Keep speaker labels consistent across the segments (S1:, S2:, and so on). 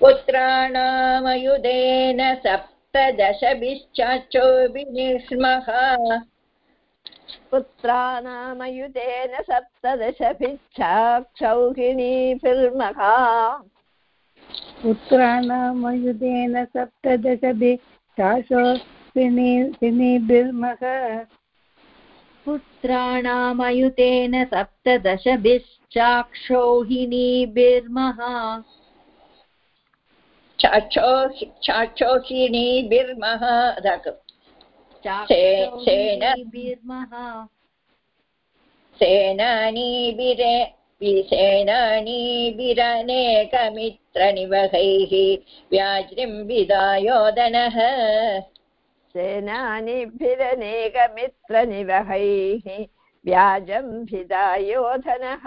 S1: पुत्राणामयुधेन सप्तदशभिश्चाचोभिनिष्मः
S2: पुत्राणामयुधेन सप्तदशभिच्छाक्षौहिणीभिर्मः
S3: पुत्राणामयुधेन सप्तदशभिश्चाशोभिनिभिर्मः
S4: पुत्राणामयुतेन सप्तदशभिश्चाक्षौहिणीभिर्मः
S1: चाचोहिणीभिर्मः
S4: चाक्षौहिणीभिर्मः
S1: सेनानीभिरे सेनानीभिरनेकमित्रनिवहैः व्याजृम्बिदायोदनः
S2: सेनानिभिरनेकमित्रनिवहैः व्याजम्भिदायोधनः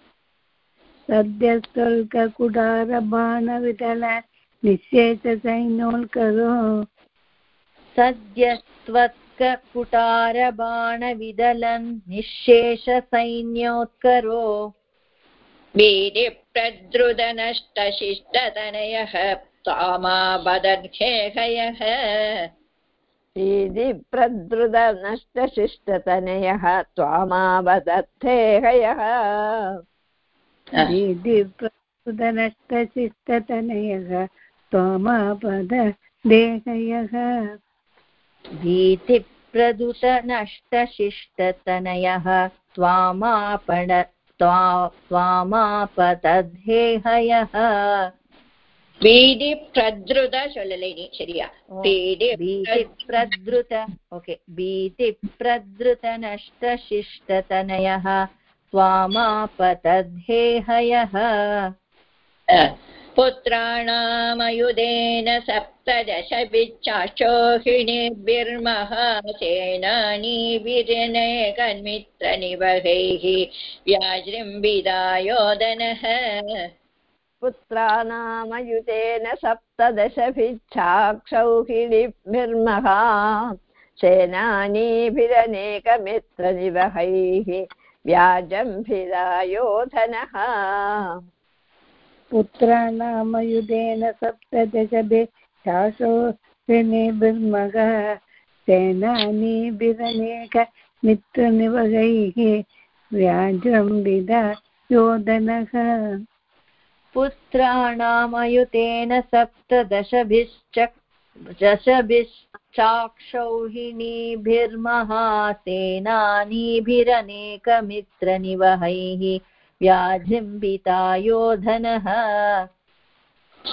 S2: सद्यस्तत्ककुठारबाणविदलन्निशेषसैन्योत्करो
S3: सद्यस्त्वल्ककुटारबाणविदल निःशेषसैन्योल्करो।
S4: सद्यस्त्वत्ककुटारबाणविदलन् निःशेषसैन्योत्करो।
S1: वीरिप्रद्रुदनष्टशिष्टतनयः
S2: वीदिप्रद्रुतनष्टशिष्टतनयः त्वामावदर्थेहयः
S3: हाँ। दीदिप्रसुदनष्टशिस्ततनयः त्वमापद देहयः
S4: भीतिप्रदुतनष्टशिष्टतनयः त्वामापण त्वामापतद्धेहयः
S1: பீடி பிரதிருத சொல்லல இனி சரியா
S4: பீடி பீதி பிரதிருத ஓகே பீதி त्वामापतद्धेहयः
S1: पुत्राणामयुधेन सप्तदशभिच्चाशोहिणीभिर्मः सेनानीभिरनेकन्मित्रनिवहैः व्याजृम्बिदायोदनः
S2: पुत्राणामयुतेन सप्तदशभिच्छाक्षौहिणीभिर्मः सेनानीभिरनेकमित्रनिवहैः व्याजम्भिरायोधनः।
S3: पुत्राणामयुधेन सप्तदशभि शासोनिभिर्मगः सेनानीभिरनेक मित्रनिवगैः व्याजृम्बिदा योधनः
S4: पुत्राणामयुतेन सप्तदशभिश्च दशभिश्चाक्षौहिणीभिर्मः सेनानीभिरनेकमित्रनिवहैः व्याजृम्बितायोधनः।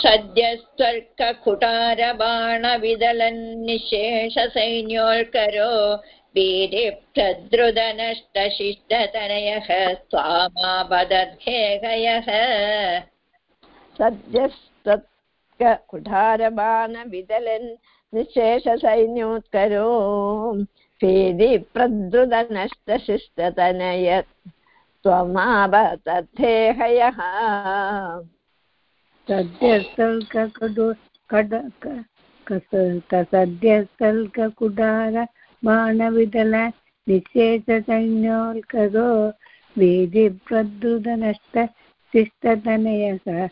S1: सद्यस्त्वर्ककुटारबाणविदलन्निशेषसैन्योल्करो वीरिप्रद्रुदनष्टशिष्टतनयः त्वामापदर्थेहयः
S2: सद्यस्तत्कुठारबाणविदलन् निःशेषसैन्योत्करो फेदिप्रद्रुतनष्टशिष्टतनय त्वमावतथेहयः
S3: सद्यस्तल्ककुडु कड सद्यस्तल्ककुडार बाणविदल निःशेषसैन्योल्करो वीधिप्रद्रुतनष्ट शिष्टतनयः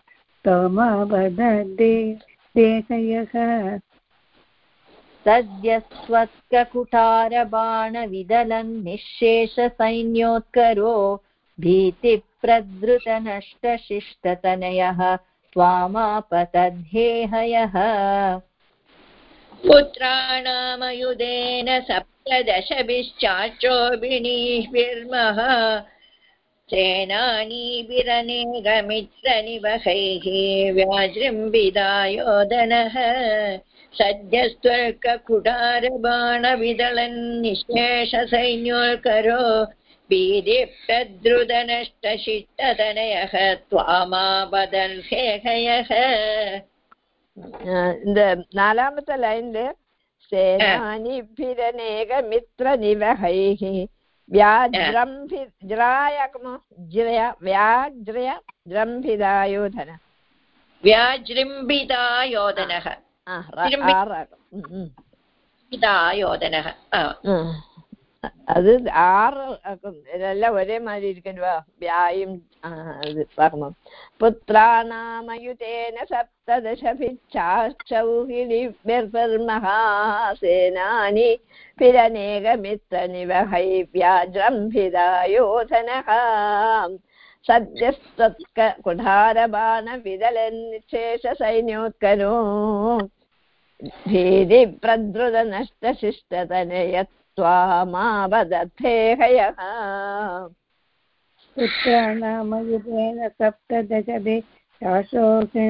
S3: त्वमावदे देहयः
S4: सद्यस्त्वत्ककुटारबाणविदलन् निःशेषसैन्योत्करो भीतिप्रद्रुतनष्टशिष्टतनयः त्वामापतद्धेहयः
S1: पुत्राणामयुधेन सप्तदशभिश्चाचोभिणीभिर्मः सेनानीभिरनेकमित्रनिवहैः व्याजृम्बिदायोदनः सज्जस्त्वर्ककुटारबाणविदळन्निशेषसैन्योल्करो வீதிப்தத்ருதனஷ்டசிட்டதனயः துவாமாபதல்
S2: சேகயः இந்த நாலாமத்த லைன்ல சேனானிபிரநேகமித்ரநிவகைः व्याज्रय
S1: व्याजृम्भिदायोधनः യോജനः അത്
S2: ആറ് ഇതെല്ലാം ഒരേ മാതിരി ഇരിക്കണ്ടോ വ്യായും ഇത് പറഞ്ഞു പുത്രാണാമയുതേന സപ്തദശഭിക്ഷാക്ഷൗഹിളിർമഹാസേനാനി പിരനേകമിത്രനിവഹൈ വ്യാജംഭിരായോധനः സദ്യസ്തത്ക കുഠാരബാണവിതലനിശേഷസൈന്യോത്കരോ कुठारबाणविदलन्निशेषसैन्योत्करो भीतिप्रद्रुतनष्टशिष्टतनयत्वामावदथे हयः।
S3: पुत्राणामयुधेन सप्तदशभि शासोकनिर्मः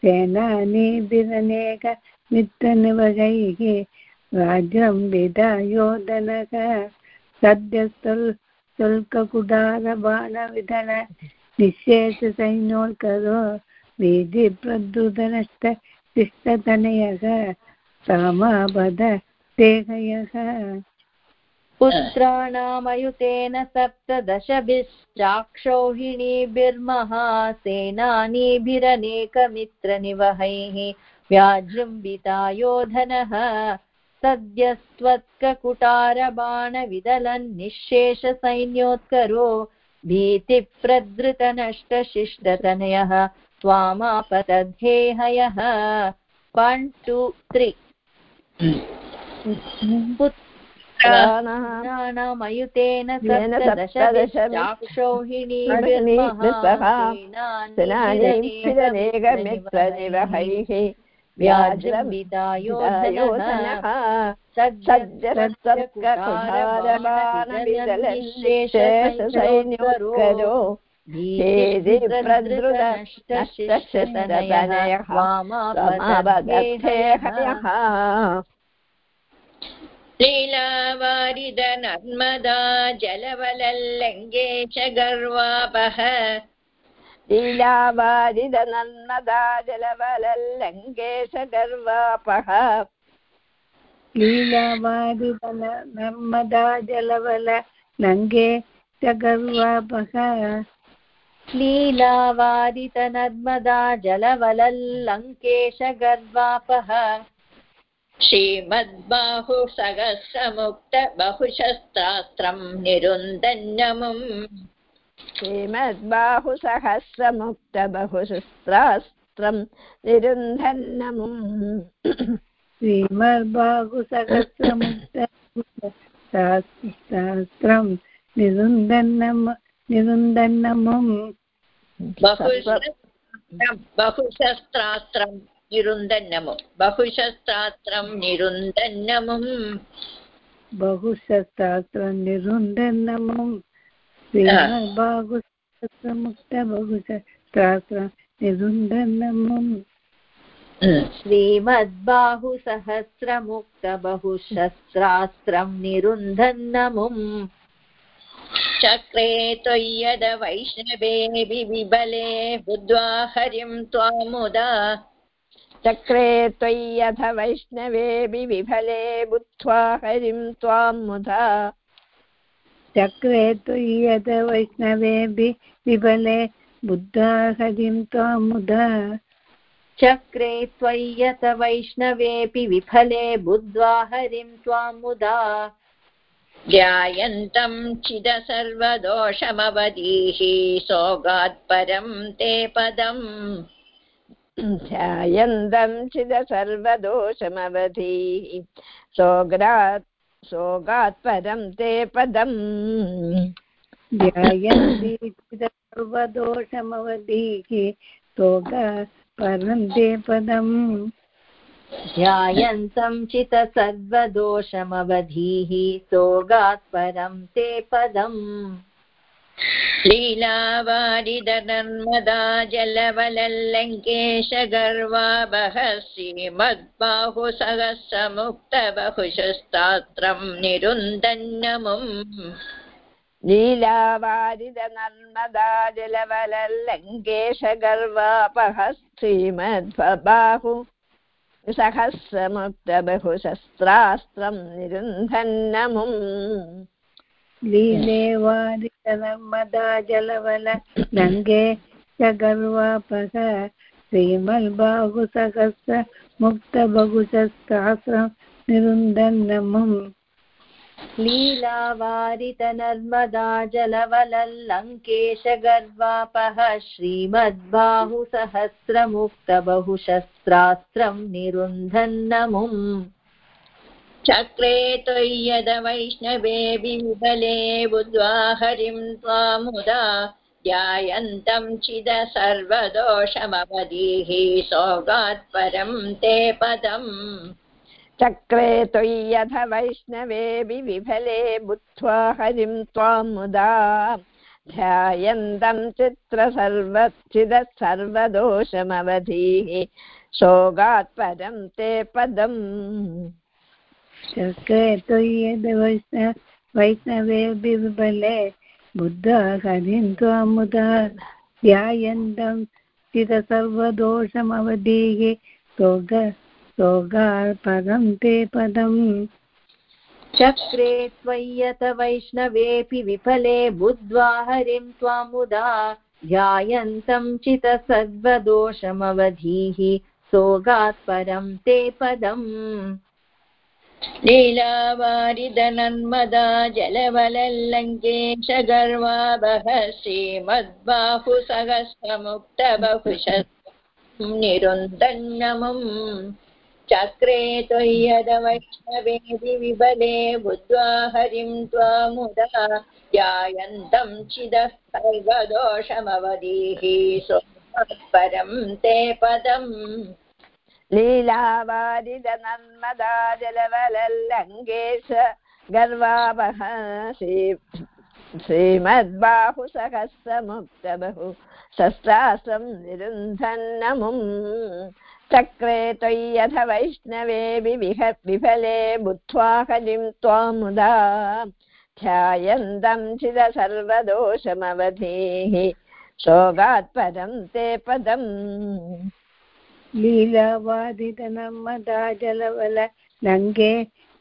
S3: सेनानीभिरनेक मित्रनिवगैः राज्यं विदायोदनः सद्यस्तुल् शुल्ककुडारबाणविधन। निःशेषसैन्योत्करो वीधिप्रद्रुतनश्च शिष्टतनयः समापद तेहयः
S4: पुत्राणामयुतेन सप्तदशभिश्चाक्षौहिणीभिर्महा सेनानीभिरनेकमित्रनिवहैः व्याजृम्बितायोधनः सद्यस्त्वत्ककुटारबाणविदलन्निःशेषसैन्योत्करो भीतिप्रदृतनष्टशिष्टतनयः। त्वामापतद्धेहयः वन् टु त्री पुत्राणामयुतेन
S2: येन
S4: सप्तदशभिश्चाक्षौहिणीभिर्महा
S2: सेनानीभिरनेकमित्रनिवहैः
S4: व्याजृम्बितायोधनः
S1: लीलावारिद नर्मदा जलवलल्लङ्गे च गर्वापः
S2: लीलावारिदनन्मदा जलवलल्लङ्केश गर्वापः
S3: लीलावादितन नर्मदा जलवल नङ्गे च गर्वापः
S4: लीलावारितनर्मदा जलवलल्लङ्केशगर्वापः।
S1: श्रीमद्बाहुसहस्रमुक्त बहुशस्त्रास्त्रम् निरुन्दन्यमुम्
S2: श्रीमद्बाहुसहस्रमुक्तबहुशस्त्रास्त्रम् निरुन्धन्नमुम्
S3: श्रीमद्बाहुसहस्रमुक्तशास्त्रं निरुन्दन्नम् निरुन्दन्नमुम्
S1: बहुशस्त्रम् बहुशस्त्रास्त्रम् निरुन्दन्नमुम् बहुशस्त्रास्त्रम् निरुन्दन्नमुम्
S3: बहुशस्त्रास्त्रं निरुन्दन्नमुम् श्रीमद्बाहुसहस्रमुक्तबहुशस्त्रास्त्रं निरुन्दन्नमुम्
S4: श्रीमद्बाहुसहस्रमुक्तबहुशस्त्रास्त्रम् निरुन्धन्नमुम्
S1: चक्रे त्वय्यद वैष्णवेऽपि विबले बुद्ध्वा हरिं त्वामुदा।
S2: चक्रे त्वय्यथ वैष्णवेऽपि विफले बुद्ध्वा हरिं त्वां मुधा
S3: चक्रे त्वय्यद वैष्णवेऽपि विबले बुद्धा हरिं त्वामुदा।
S4: चक्रे त्वय्यत वैष्णवेऽपि विफले बुद्ध्वा हरिं त्वां मुदा
S1: ध्यायन्तं चिद सर्वदोषमवधीः सोगात् परं ते पदम्।
S2: ध्यायन्दं चिद सर्वदोषमवधीः सोग्रात् सोगात् परं ते पदम्।
S3: ध्यायन्ति सर्वदोषमवधीः सोगा परं ते पदम्।
S4: ध्यायन्तं चित सर्वदोषमवधीः सोगात् परं ते पदम्।
S1: लीलावारिदनर्मदा जलवलल्लङ्केश गर्वाबः श्रीमद्बाहुसहस्रमुक्तबहुशस्तात्रम् निरुन्दन्नमुम्
S2: लीलावारिद नर्मदा जलवलल्लङ्केश गर्वापः श्रीमद्बाहु सहस्रमुक्तबहुशस्त्रास्त्रम् निरुन्धन्नमुम्।
S3: लीले वारितनर्मदा जलवल लङ्गे च गर्वापः श्रीमल्बाहुसहस्र मुक्तबहुशस्त्रास्त्रं निरुन्दन्नमुम्
S4: लीलावारितनर्मदा जलवलल्लङ्केशगर्वापः श्रीमद्बाहुसहस्रमुक्तबहुशस्त्रास्त्रम् निरुन्धन्नमुम्।
S1: चक्रे त्वय्यद वैष्णवे विबले बुद्ध्वा हरिं त्वामुदा ध्यायन्तं चिद सर्वदोषमवधीः सोगात् परं ते पदम्।
S2: चक्रे त्वय्यथ वैष्णवेऽपि विफले बुद्ध्वा हरिं त्वां मुदा। ध्यायन्तं चित्रसर्वचिदः सर्वदोषमवधीः शोगात् परं ते पदम्।
S3: चक्रे त्वय्यद वैष्ण वैष्णवे बिबले बुद्धा हरिं त्वामुदा ध्यायन्तं चिरसर्वदोषमवधीः सोग सोगार्पदं ते पदम्।
S4: चक्रे त्वय्यत वैष्णवेऽपि विफले बुद्ध्वा हरिं त्वामुदा ध्यायन्तं चित सर्वदोषमवधीः सोगात् परं ते पदम्।
S1: लीलावारिदनन्मदा जलवलल्लङ्केश गर्वाबः श्रीमद्बाहुसहस्रमुक्तबहुशस्त्रम् निरुन्दन्नमुम्। चक्रे विबले बुद्ध्वा हरिं त्वामुदा ध्यायन्तं चिदः सर्वदोषमवधीः सोमः ते पदम्।
S2: लीलावारिद नर्मदा जलवलल्लङ्गेश गर्वावह श्रीमद्बाहुसहस्रमुक्तबहु शस्त्रास्त्रं निरुन्धन्नमुम्। चक्रे त्वय्यथ वैष्णवे विह, विफले बुद्ध्वा हरिं त्वामुदा ध्यायन्तं चिद सर्वदोषमवधीः। सोगात् परं ते पदम्।
S3: लीलावादितनर्मदा जलवल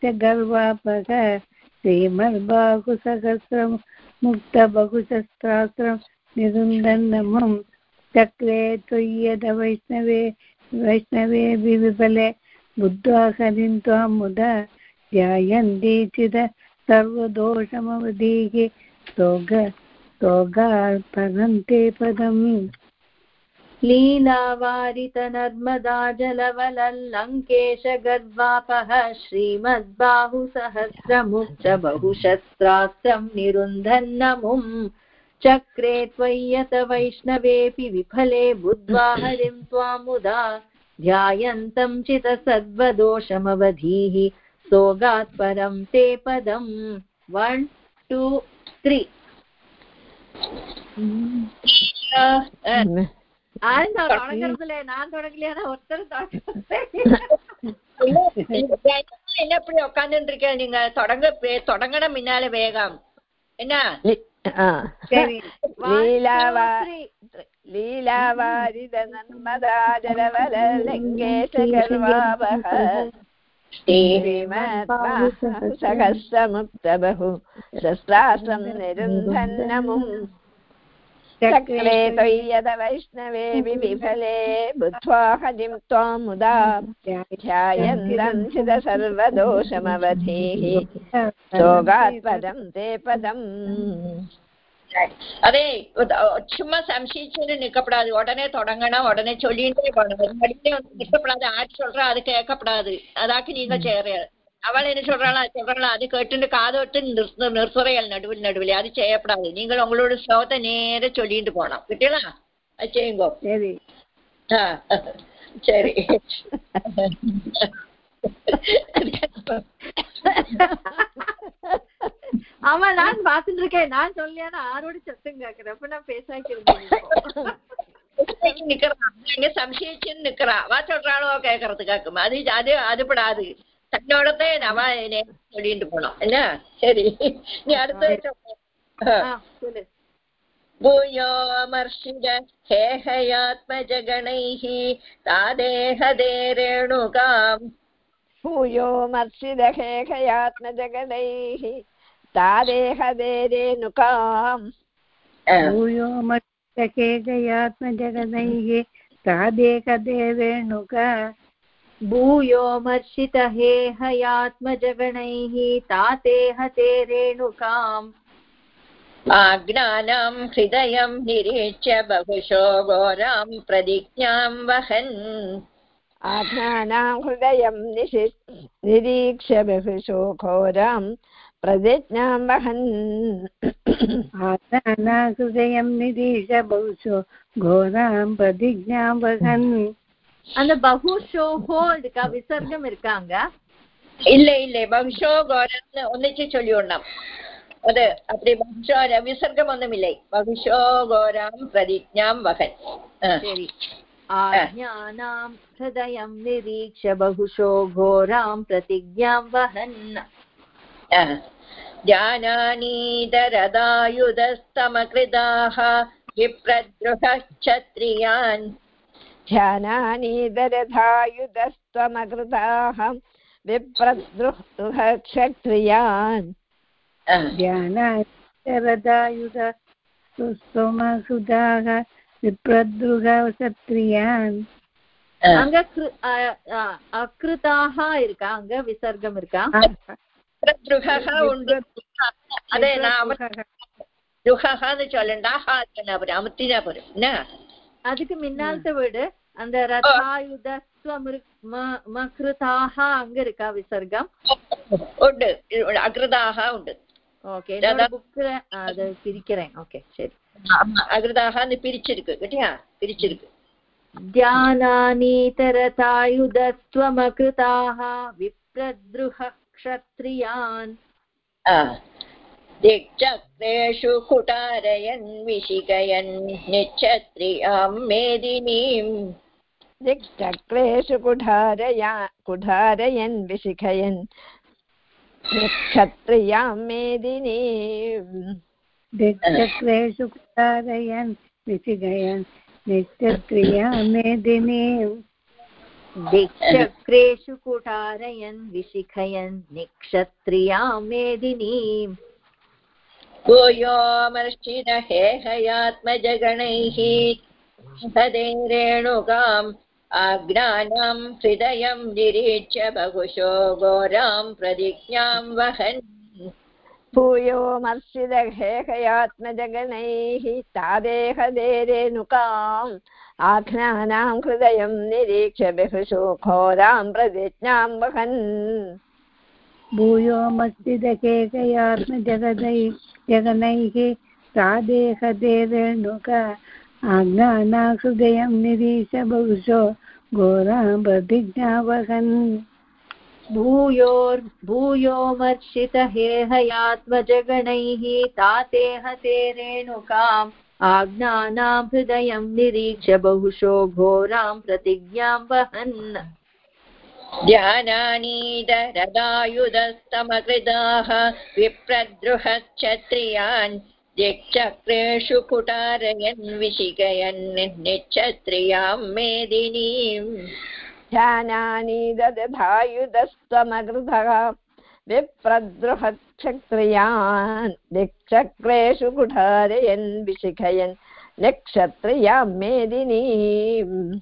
S3: च गर्वापः श्रीमद्बाहुसहस्रं मुक्तबहुशस्त्रास्त्रं निरुन्दन्नमं चक्रे त्वय्यद वैष्णवे वैष्णवे विफले बुद्ध्वा हरिं त्वां मुदा ध्यायन्ति चिद सर्वदोषमवधीः सोग सोगार्पणन्ते पदम्।
S4: लीलावारितनर्मदा जलवलल्लङ्केशगर्वापः श्रीमद्बाहुसहस्रमुक्तबहुशस्त्रास्त्रं निरुन्धन्नमुम्। चक्रे त्वय्यत वैष्णवेऽपि विफले बुद्ध्वा हरिं त्वामुदा ध्यायन्तं चितसद्वदोषमवधीः सोगात् परं ते पदम् वन् टु त्रि ആരെന്താ
S1: തുടങ്ങത്തില്ലേ ഞാൻ തുടങ്ങില്ല ഒത്തരം എന്നെ എപ്പഴും ഉക്കാണ്ടിരിക്കാൻ നിങ്ങൾ തുടങ്ങ തുടങ്ങണം
S3: പിന്നാലെ
S2: വേഗം എന്നാ लीलावारिदनन्मदा जलवलङ्गेशगर्वावः श्रीमत्मा सहस्रमुक्तबहु शस्त्रास्त्रं निरुन्धन्नमुम् चक्रे त्वय्यद वैष्णवे विफले बुद्ध्वा हरिं त्वामुदा ध्यायन्तं चिद सर्वदोषमवधीः योगात् पदं ते पदम्
S1: அதே சும்மா சம்சிச்சுன்னு நிக்கப்படாது உடனே தொடங்கணும் உடனே சொல்லிட்டே போகணும் மறுபடியும் வந்து நிக்கப்படாது ஆட்சி சொல்றா அது கேட்கப்படாது அதாக்கு நீங்க செய்யற அவள் என்ன சொல்றாளா சொல்றாளா அது கேட்டுட்டு காதோட்டு நிறுத்த நிறுத்துறையல் நடுவில் நடுவில் அது செய்யப்படாது நீங்கள் உங்களோட ஸ்லோகத்தை நேர சொல்லிட்டு போனோம் கிட்டீங்களா அது செய்யுங்கோ
S3: சரி
S1: சரி
S4: ஆமா நான் பாத்துட்டு இருக்கேன் நான் சொல்லியானா ஆரோட சத்தம் கேக்குறேன் அப்ப நான் பேசாக்கிறேன்
S1: நிக்கிறான் சம்சயிச்சுன்னு நிக்கிறா அவ சொல்றாளோ கேக்குறதுக்காக்கும் அது அது அதுபடாது தன்னோடதே அவ என்னை சொல்லிட்டு போனோம் என்ன சரி நீ அடுத்த
S4: சொல்லு
S1: भूयोऽमर्षिद हेहयात्मजगणैः तादेहदे रेणुकाम्
S2: भूयो मर्षिदहेखयात्मजगदैः तादेहदे रेणुकाम्
S3: भूयो मत्सकेकयात्मजगदैः तादेकदेवेणुक
S4: भूयो मर्षितहेहयात्मजगणैः तातेह ते रेणुकाम्।
S1: आज्ञानां हृदयं निरीच्य बहुशो घोरां प्रतिज्ञां वहन्।
S2: आज्ञानां हृदयं निशि निरीक्ष्य बहुशो घोरां प्रतिज्ञां वहन्।
S3: आत्मानाहृदयं निरीश बहुशो घोरां प्रतिज्ञां वहन्।
S4: அந்த பகுஷோஹோ இருக்கா விசர்க்கம் இருக்காங்க
S1: இல்ல இல்ல பகுஷோ கோரம்னு ஒன்னிச்சு சொல்லிவிடணும் அது அப்படி பகுஷோ விசர்க்கம் ஒன்றும் இல்லை பகுஷோ கோராம் பிரதிஜாம் வகன்
S4: சரி आज्ञानां हृदयं निरीक्ष बहुशो घोरां प्रतिज्ञां वहन्
S1: जानानीतरदायुधस्तमकृताः विप्रद्रुहश्छत्रियान्
S2: ध्यानानीदरधायुधस्त्वमकृताः विप्रद्रुहक्षत्रियान्
S1: आ.
S3: ध्यानाशरदायुध सुस्तमसुधाः विप्रद्रुगसत्रियान्
S1: आ.
S4: அங்க கிரு- அ- அ- அக்ருதாக இருக்கா அங்க விசர்க்கம் இருக்கா
S1: விப்ரத்ருகः உண்டு அதே நான் துகஹன்னு சொல்லண்டா ஹா போறேன் அமுத்தினா போறேன் என்ன
S4: அதுக்கு முன்னாலத்தை விட அந்த ரதாயுத மகிருதாக அங்க இருக்கா விசர்க்கம்?
S1: உண்டு. அகிருதாக உண்டு.
S4: ஓகே புக்ல அதை பிரிக்கிறேன். ஓகே சரி.
S1: அகிருதாக அந்த பிரிச்சிருக்கு. கேட்டியா? பிரிச்சிருக்கு.
S4: தியானானீதரதாயுதஸ்வமகிருதாக விப்ரத்ருஹ
S1: க்ஷத்ரியான் दिक्चक्रेषु कुटारयन् विशिकयन् निच्छत्रियाँ मेदिनीम्।
S2: दिक्चक्रेषु कुठारया कुठारयन् विशिखयन् क्षत्रियाँ मेदिनीम्।
S3: दिक्चक्रेषु कुटारयन् विसिगयन् नित्यक्रिया मेदिनीम्।
S4: दिक्चक्रेषु कुटारयन् विशिखयन् निक्षत्रियाँ मेदिनीम्।
S1: भूयोमर्षिरहेहयात्मजगणैः हदे रेणुकाम् आज्ञानां हृदयं निरीच्य बहुशो घोरां प्रतिज्ञां वहन्।
S2: भूयो मर्षिदहेहयात्मजगणैः तादेहदे रेणुकाम् आख्नानां हृदयं निरीक्ष्य बहुषु घोरां प्रतिज्ञां वहन्।
S3: भूयो मस्तिदकेकयात्मजगदै जगनैः सादेहदे रेणुक आज्ञाना हृदयं निरीश बहुशो घोरां प्रतिज्ञावहन्
S4: भूयोर् भूयोमर्षितहेहयात्मजगणैः तातेह ते रेणुकाम् आज्ञानां हृदयं निरीक्ष्य बहुशो घोरां प्रतिज्ञां वहन्।
S1: ध्यानानीदरदायुधस्तमकृदाः विप्रद्रुहक्षत्रियान् दिक्चक्रेषु कुटारयन् विशिकयन् निच्छत्रियाँ मेदिनीम्।
S2: ध्यानानि ददधायुधस्त्वमकृतः विप्रद्रुहक्षत्रियान् दिक्चक्रेषु कुठारयन् विशिखयन् निक्षत्रियाँ मेदिनीम्।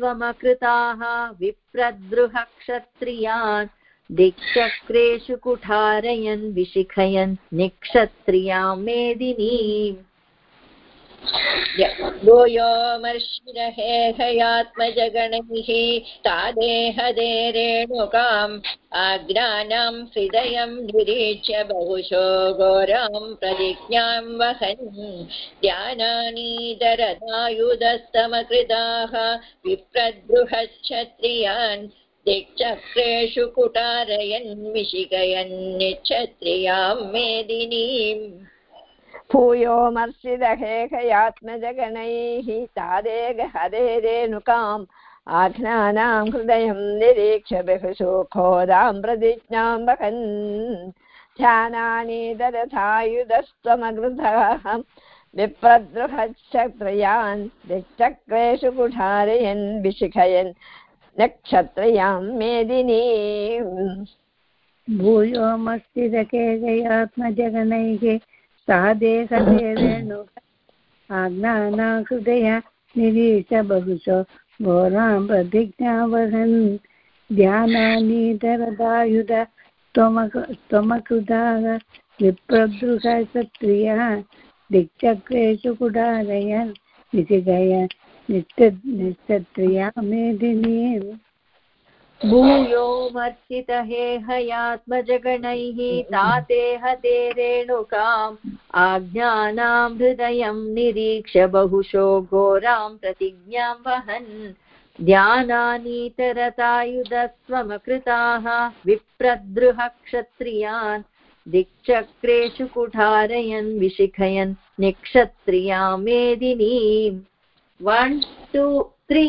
S4: ध्यानानीतरतायुधस्त्वमकृताः विप्रद्रुहक्षत्रियान् दिक्चक्रेषु कुठारयन् विशिखयन् निक्षत्रियाँ मेदिनीम्।
S1: भूयोमर्षिरहेहयात्मजगणैः तादेहदे रेणुकाम् आग्रानां हृदयं निरीक्ष्य बहुशो घोरां प्रतिज्ञां वहन्। ध्यानानीदरदायुधस्तमकृताः विप्रद्रुहक्षत्रियान् दिक्चक्रेषु कुटारयन् विशिखयन्निक्षत्रियाँ मेदिनीम्।
S2: भूयो मर्षिदहेहयात्मजगणैः तादेग हरे रेणुकाम् आघ्नानां हृदयं निरीक्ष्य बहुषु घोरां प्रतिज्ञां वहन्। ध्यानानि दरथायुधस्त्वमगृधः विप्रद्रुहक्षत्रियान् दिक्चक्रेषु कुठारयन् विशिखयन् नक्षत्रयां नक्षत्रियाँ मेदिनीम्
S3: भूयोमस्तिरकेजयात्मजगणैः सा देहदेवेणु आज्ञाना हृदय निरीश बहुशो घोरां प्रतिज्ञावहन् ध्यानानीतरदायुध त्वमकृदाः विप्रदृहसत्रियः दिक्चक्रेषु कुडारयन् निशिगय नित्य निश्चत्रिया मेदिनीम्।
S4: भूयो मर्चितहेहयात्मजगणैः तातेह ते रेणुकाम् आज्ञानां हृदयं निरीक्ष्य बहुशो घोरां प्रतिज्ञां वहन्। ध्यानानीतरतायुधस्त्वमकृताः विप्रद्रुह क्षत्रियान् दिक्चक्रेषु कुठारयन् विशिखयन् निक्षत्रिया मेदिनीम् वन् टु त्री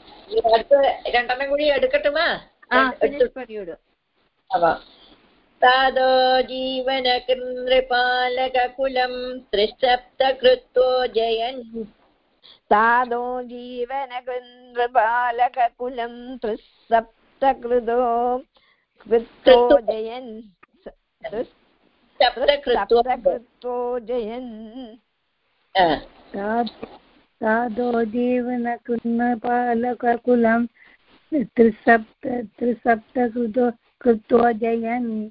S1: രണ്ടെണ്ണം കൂടി എടുക്കട്ടുമാ
S4: പരിയോട്
S1: ആവാം तादो जीवनकृन्द्रपालककुलं त्रिसप्तकृत्वो जयन्
S2: तादो जीवनकृन्द्रपालककुलं त्रिसप्तकृतो कृतो जयन्
S1: सप्तकृत्वो
S2: सप्तकृतो जयन्
S3: साधो जीवन कुन्नपालकुलं त्रिसप्त त्रिसप्त त्रिसप्तकृतो कृत्वा जयन्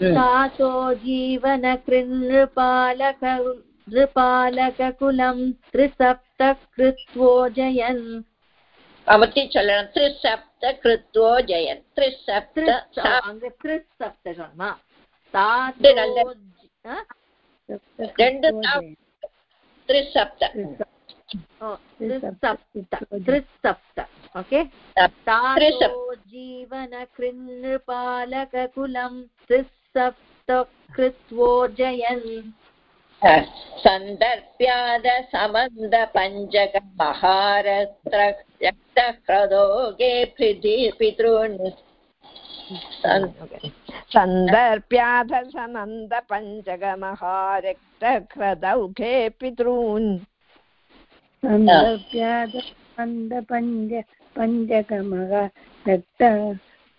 S1: साधो
S4: जीवन कृन्नृपालक नृपालककुलं त्रिसप्तकृत्वो जयन्।
S1: भवती चलन त्रिसप्त
S4: कृत्वो जयन्। त्रिसप्त त्रिसप्त वा
S1: साधो त्रिसप्त।
S4: त्रिसप्त त्रिसप्त ओके तातो
S1: त्रिसप्त
S4: जीवनकृन्नृपालककुलं त्रिसप्तकृत्वो जयन्
S1: सन्दर्प्याद समन्द पञ्चक महारत्र रक्तह्रदोगे पृथि पितॄन्
S2: सन्दर्प्याथ समन्द पञ्चगमहारक्तक्रदौघे पितॄन्
S3: सन्दर्प्याद मन्द पञ्च पञ्चकमः रक्त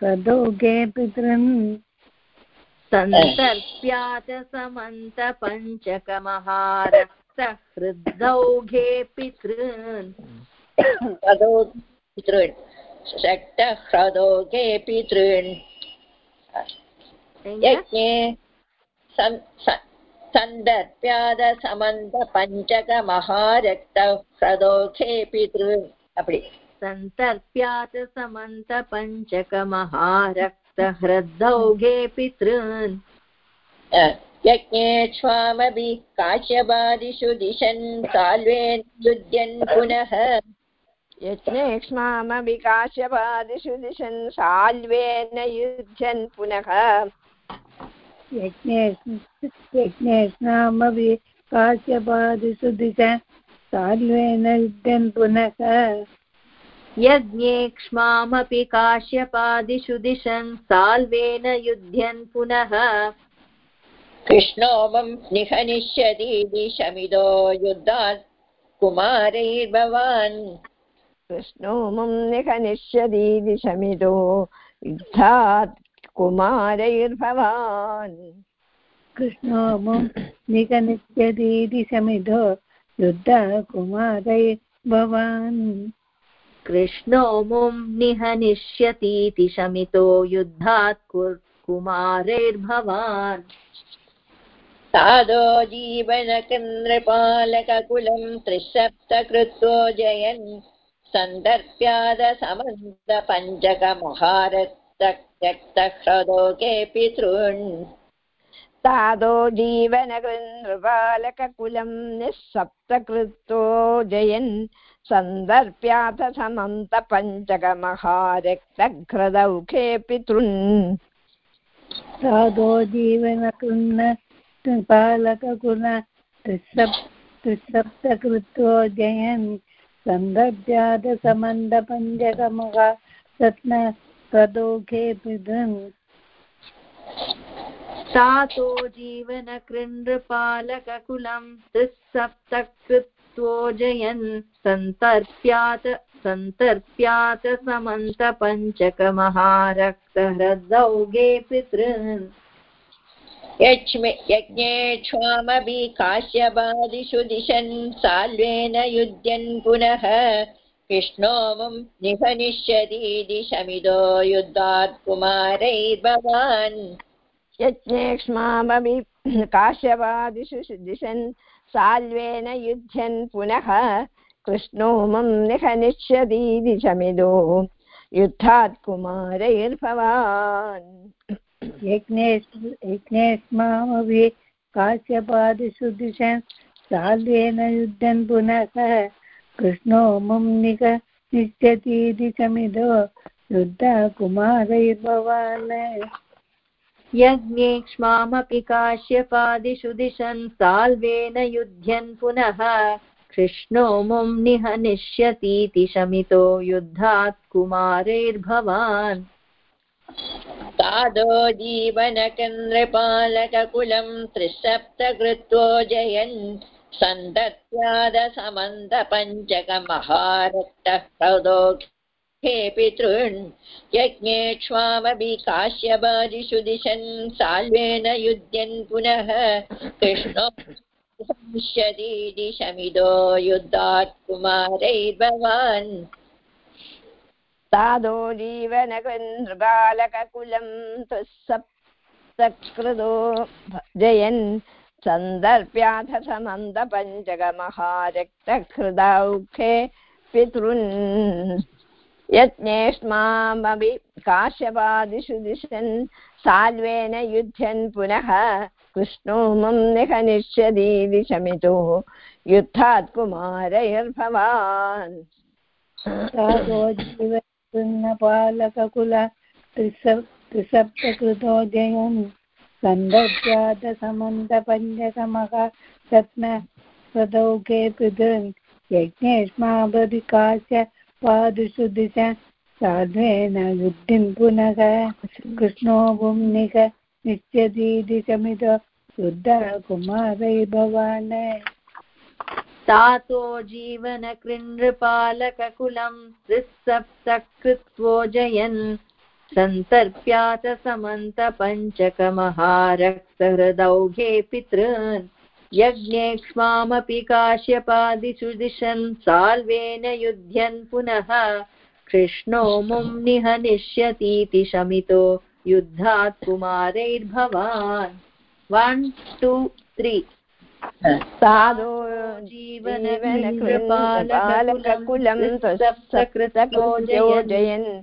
S3: प्रदोगे पितृन्।
S4: सन्तर्प्यात समन्त पञ्चकमहारक्तहृदौघे पितॄन्।
S1: पितॄन्। रक्तह्रदोगे पितॄन्। सन्दर्प्यादसमन्तपञ्चकमहारक्तः पितृ अपि।
S4: सन्तर्प्यात् समन्तपञ्चकमहारक्तहृद्दौघे पितॄन्
S1: यज्ञेष्वामभि काश्यपादिषु दिशन् साल्वेन् युध्यन् पुनः।
S2: यज्ञेक्ष्मामभि काश्यपादिषु दिशन् साल्वेन युध्यन् पुनः।
S3: दिश साल्वेन युद्धन् पुनः
S4: यज्ञेक्ष्मामपि काश्यपादिषु दिशन् साल्वेन युध्यन् पुनः।
S1: कृष्णोमं निहनिष्यतीति शमिदो युद्धात् कुमारैर्भवान्
S2: कृष्णो मम निहनिष्यदीति शमिदो युद्धात् कुमारैर्भवान्
S3: कृष्णो निगनित्यदीति शमिधो युद्ध कुमारै भवान्
S4: कृष्णो मुं निहनिष्यतीति शमितो युद्धात् कुर् कुमारैर्भवान्
S1: साधो जीवनकन्द्रपालककुलं त्रिसप्तकृत्वो जयन्। सन्दर्प्यादसमन्द पितॄन्
S2: तादो जीवनगृन्नृपालककुलं निःसप्तकृतो जयन्। सन्दर्प्याथ समन्तपञ्चकमहारक्तघ्रदौखे पितॄन्
S3: साधो जीवनकृन्न पालककुल त्रिसप् त्रिसप्तकृत्वो जयन्। सन्दर्भ्यादसमन्दपञ्चकमः रत्न प्रदोषे पितृन्
S4: तातो जीवनकृण्डपालककुलं त्रिसप्तकृत्वो जयन् सन्तर्प्यात् सन्तर्प्यात् समन्तपञ्चकमहारक्तहृदौगे पितॄन्।
S1: यज्ञेक्ष्वामपि काश्यपादिषु दिशन् साल्वेन युध्यन् पुनः कृष्णोमं निहनिष्यतीति शमिदो युद्धात् कुमारैर्भवान्
S2: यज्ञेक्ष्मामपि काश्यपादिषु दिशन् साल्वेन युध्यन् पुनः कृष्णो मम निहनिष्यदीति शमिदो युद्धात् कुमारैर्भवान्।
S3: यज्ञेष्मामभि काश्यपादिषु दिशन् साल्वेन युद्धन् पुनः कृष्णो मुं निक निश्चतीति समिदो युद्ध कुमारैर्भवान्
S4: यज्ञेक्ष्मामपि काश्यपादिषु दिशन् साल्वेन युध्यन् पुनः कृष्णो मुं निहनिष्यतीति शमितो युद्धात् कुमारैर्भवान्।
S1: साधो जीवनकेन्द्रपालककुलं त्रिसप्तकृत्वो जयन्। सन्दत्यादसमन्दपञ्चकमहारक्तः प्रदोक्षे पितॄन् यज्ञेक्ष्वामपि काश्यपादिषु दिशन् साल्वेन युध्यन् पुनः। कृष्णो संशदीति शमिदो युद्धात् कुमारैर्भवान्
S2: तादो जीवनगृन्बालककुलं सप्तकृतो जयन् सन्दर्प्याथ समन्तपञ्चकमहारक्तहृदौखे पितॄन् यज्ञेष्मामपि काश्यपादिषु दिशन् साल्वेन युध्यन् पुनः कृष्णो मम निहनिष्यदीति शमितो युद्धात् कुमारैर्भवान्।
S3: त्रिसप्तकृतो जयन् सन्दर्भ्यादसमन्तपञ्चकमः रत्न प्रदौके पितॄन् यज्ञेष्माभिकाश्य पादुषु दिश साध्वेन युद्धिन् पुनः कृष्णो भुम्निक शमित युद्ध कुमारै भवान्
S4: तातो जीवनकृण्डपालककुलं त्रिसप्तकृत्वो जयन् सन्तर्प्यात समन्तपञ्चकमहारक्तहृदौघे पितॄन्। यज्ञेक्ष्मामपि काश्यपादिषु दिशन् साल्वेन युध्यन् पुनः। कृष्णो मुं निहनिष्यतीति शमितो युद्धात् कुमारैर्भवान्। वन् टु त्री
S2: साधो
S4: जीवनकृपालककुलं
S2: जीवनकृपालककुलं सप्तकृतो जयन्।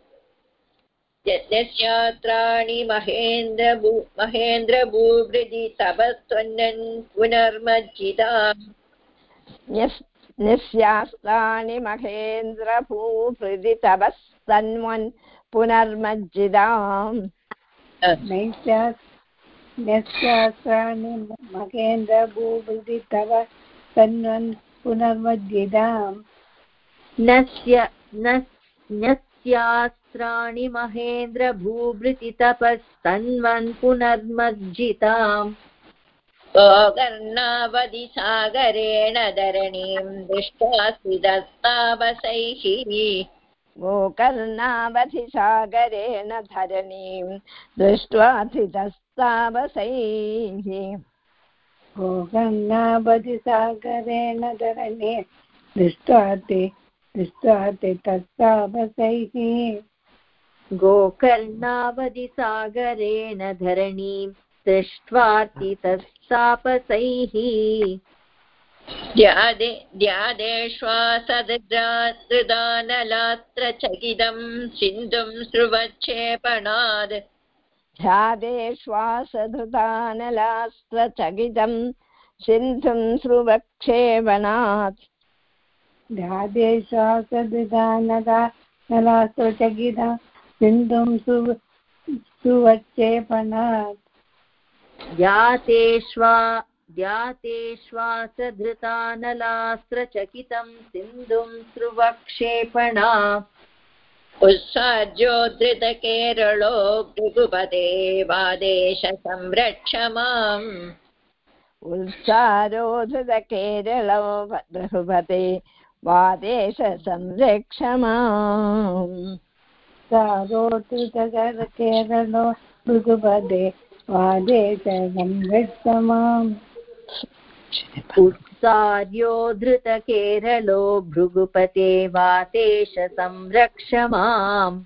S1: भूभृजि यज्ञस्यात्राणि महेन्द्रभू महेन्द्रभूभृदि तपस्त्वन्नन् पुनर्मज्जिता।
S2: न्यस्- निस्यास्तानि महेन्द्रभूहृदि तपस्तन्वन् पुनर्मज्जिदाम्
S3: नैस्यास् यस्यास्त्राणि तव तन्वन् पुनर्मज्जिदाम्
S4: नस्य न्यस्यास्त्राणि महेन्द्रभूभृतितपस्तन्वन् पुनर्मज्जिताम्।
S1: गोकर्णावधि सागरेण धरणीं दृष्ट्वा स्थितस्तावसैः
S2: गोकर्णावधिसागरेण धरणीं दृष्ट्वा स्थितस्तावसैः
S3: गोगङ्गावधिसागरेण धरणे दृष्ट्वा ते दृष्ट्वा ते तत्तापसैः
S4: गोकर्णावधिसागरेण धरणीं दृष्ट्वार्तितस्तापसैः
S1: ध्यादे ध्यादेश्वासदृदानलात्र चकितं सिन्धुं स्रुवक्षेपणाद्
S2: ध्यादेश्वासधृतानलास्त्रचकितं सिन्धुं स्रुवक्षेपणात्
S3: ध्यादेश्वासदृदानदा नलास्त्रचकिता सिन्धुं सु सुवक्षेपणात्
S4: ध्यातेष्वा ध्यातेश्वासधृतानलास्त्रचकितं सिन्धुं स्रुवक्षेपणा
S1: उत्सार्जोद्धृतकेरळो भृगुपदे वादेश संरक्ष माम्
S2: उत्सारोधृतकेरळो बृहपते वादेश संरक्ष माम्
S3: सारोतुतकरकेरलो मृगुपदे वादे च संरक्षमाम्
S4: उत्सार्यो धृतकेरलो भृगुपते वातेश संरक्ष माम्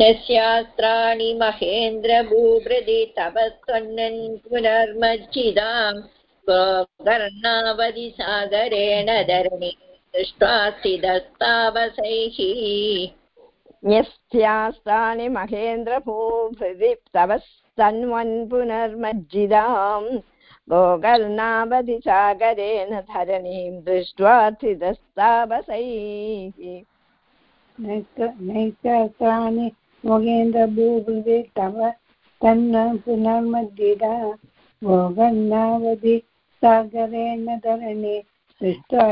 S1: यस्यास्त्राणि महेन्द्रभूभृदि तपस्त्वन्नन् पुनर्मज्जिदाम् गोकर्णावधि सागरेण धरणि दृष्ट्वा स्थितस्तावसैः
S2: यस्यास्तानि महेन्द्रभूभृदि तवस्तन्वन् पुनर्मज्जिदाम्। गोकर्णावधिसागरेण धरणीं दृष्ट्वा स्थितस्तावसैः
S3: नैकानि मोगेन्द्रभूभृदे तव तन्न पुनर्मद्दिदा भोगन्नावधि सागरेण धरणे दृष्ट्वा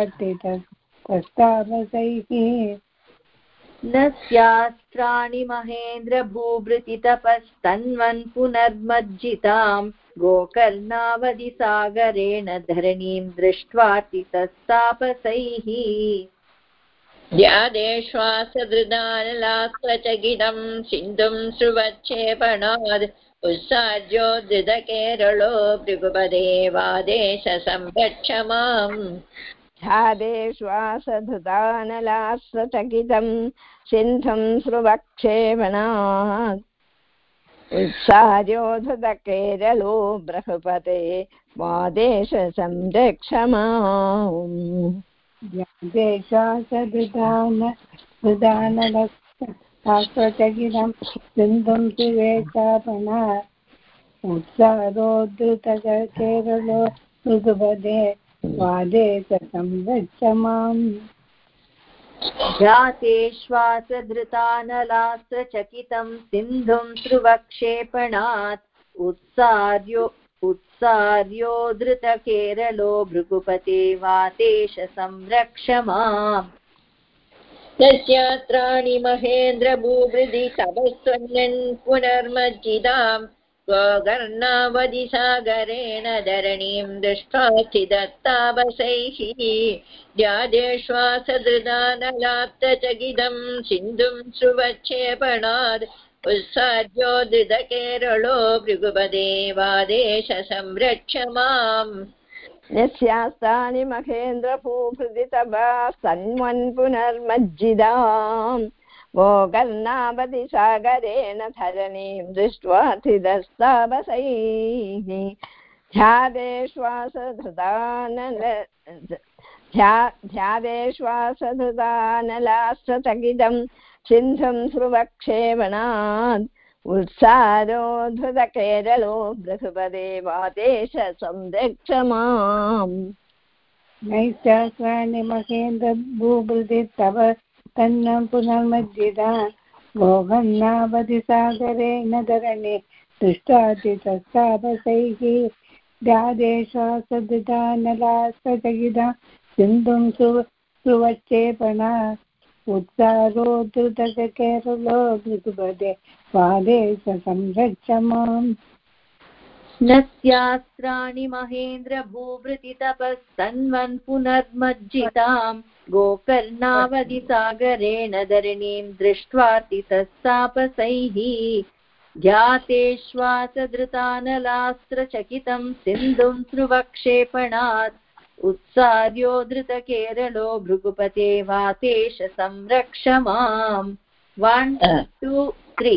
S3: तस्तापसैः
S4: न स्यास्त्राणि महेन्द्रभूभृतितपस्तन्वन् पुनर्मज्जिताम् गोकर्णावधिसागरेण धरणीं दृष्ट्वा तितस्तापसैः।
S1: ध्यादेश्वासधृदानलास्त्वचकितं सिन्धुं स्रुवक्षेपणाद् उत्सार्जोद्धृतकेरळो भृगुपदे वादेश संरक्ष माम्।
S2: ध्यादेश्वासधृतानलास्त्रचकितं सिन्धुं स्रुवक्षेपणात् उत्सार्योधृतकेरलो बृहपते वादेश संरक्ष माम्।
S3: देशासदृदान हृदानलक्ष्मचकितं सिन्धुं सुवेशापना उत्सारोद्धृतकेरलो मृदुपदे वादे च संरक्ष माम्
S4: जातेश्वासधृतानलास्त्रचकितं सिन्धुं स्रुवक्षेपणात् उत्सार्यो उत्सार्यो धृतकेरलो भृगुपते वातेश संरक्ष माम्
S1: यस्यात्राणि महेन्द्रभूभृदि तपस्त्वन्नन् पुनर्मज्जिदाम् गोकर्णावधि सागरेण धरणीं दृष्ट्वा स्थितस्तावसैः ध्यादेश्वासधृदानलाप्तचकितं सिन्धुं सुवक्षेपणाद् उत्सार्यो धृतकेरळो भृगुपदे वादेश संरक्ष माम्
S2: यस्यास्तानि महेन्द्रभूभृति तवास्तन्वन् पुनर्मज्जिदाम्। गोकर्णावधिसागरेण धरणीं दृष्ट्वा थिदस्तावसैः ध्यादेश्वासधृतानल, ध्या ध्यादेश्वासधृतानलास्त्रचकितं सिन्धुं स्रुवक्षेपणात् उत्सारो धृतकेरलो बृहपदे वादेश संरक्ष माम्
S3: नैश्चाक्राणि महेन्द्र भूभृति तव तन्नं पुनर्मज्जिता भोगन्नावधि सागरेण धरणे दृष्टातितस्तापसैः द्यादेशासदृतानलास्तचकिता सिन्धुं सु, सुवच्चेपणा उत्सारो धृतकेरलो मृदुपदे पादे स संरक्ष माम्
S4: न स्यास्त्राणि महेन्द्र भूभृतितपस्तन्वन् पुनर्मज्जिताम् गोकर्णावधिसागरेण धरणीं दृष्ट्वार्तितस्तापसैः ध्यातेष्वासधृतानलास्त्रचकितं सिन्धुं स्रुवक्षेपणात् उत्सार्यो धृतकेरलो भृगुपते वातेश संरक्ष माम्। वन् टु त्री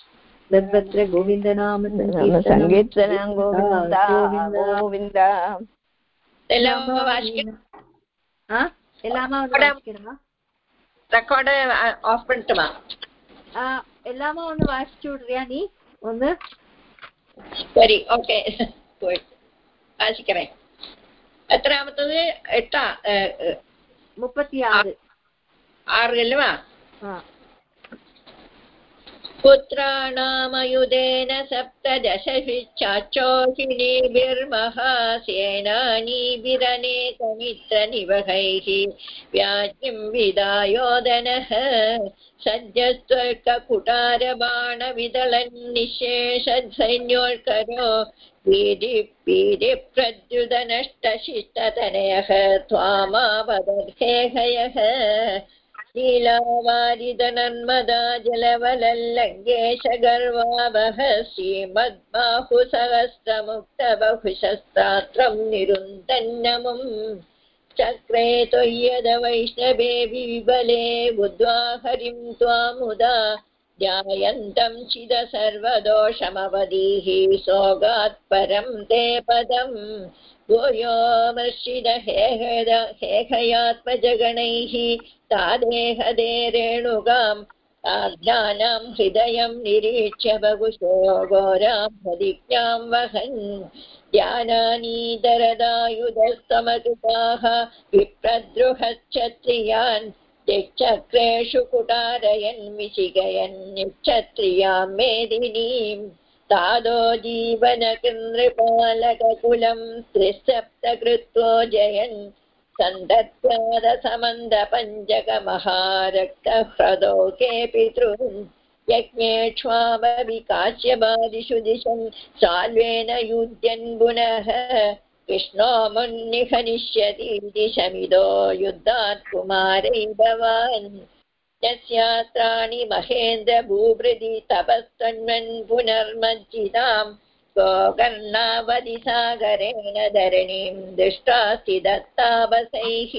S4: सर्वत्र गोविन्दनाम
S2: सङ्कीर्तनं गोविन्द गोविन्द
S1: റെക്കോർഡ് ഓഫ് പണിട്ടുമാ
S4: എല്ലാമ ഒന്ന് വായിച്ചു വിടുക നീ? ഒന്ന്. ശരി
S1: ഓക്കെ. പോയി. വായിക്കറേ എത്രാമത്തത്? എട്ടാ
S4: മുപ്പത്തിയാറ്.
S1: ആറ്
S4: അല്ലേ
S1: पुत्राणामयुधेन सप्तदशभिश्चाचोषिणीभिर्महासेनानीभिरनेकमित्रनिवहैः व्याज्यं विदायोदनः सद्यस्त्वल्ककुटारबाणविदलन्निशेषसैन्योल्करो पीडि पीडिप्रद्युदनष्टशिष्टतनयः त्वामावदर्हेहयः लीलावारिदनन्मदा जलवलल्लङ्गेश गर्वावह श्रीमद्बाहुसहस्रमुक्तबहुशस्त्रात्रं निरुन्दन्नमुम् चक्रे त्वय्यद वैष्णवे विबले बुद्ध्वा हरिं त्वामुदा ध्यायन्तं चिद सर्वदोषमवधीः सोगात् परं ते पदम् भूयो मर्षिद हेहयात्मजगणैः तादेहदे रेणुगाम् आज्ञानां हृदयं निरीक्ष्य बहुशो घोरां प्रतिज्ञां वहन् ध्यानानीदरदायुधस्तमकृताः विप्रद्रुहच्छत्रियान् दिक्चक्रेषु कुटारयन् विशिगयन् निक्षत्रियाँ मेदिनीम् तादो जीवनकृनृपालककुलं त्रिसप्तकृत्वो जयन् सन्दत्पादसमन्दपञ्चकमहारक्तह्रदो के पितॄन् यज्ञेक्ष्वामविकास्य बादिषु दिशन्, साल्वेन युध्यन् पुनः। कृष्णो मुन्निहनिष्यतीति शमिदो युद्धात् कुमारै भवान्। यस्यास्त्राणि महेन्द्र भूभृदि तपस्तन्वन् पुनर्मज्जिताम् गोकर्णावधिसागरेण धरणीं दृष्टास्ति दत्तावसैः।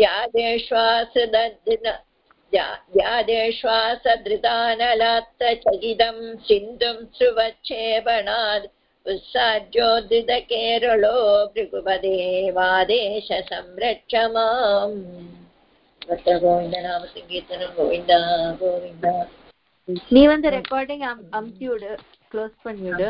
S1: ध्यादेष्वासधृतानलात्तचकितं सिन्धुं सुवच्छेपणात् उत्साज्योद्धृतकेरलो भृगुपदे वादेश संरक्ष माम्। ഭട്ട ഗോവിന്ദനാമസങ്കീർത്തനം
S4: ഗോവിന്ദ നീ വന്ന് റെക്കോർഡിംഗ് അംസിയോട് க்ளோஸ்
S1: பண்ணிவிடு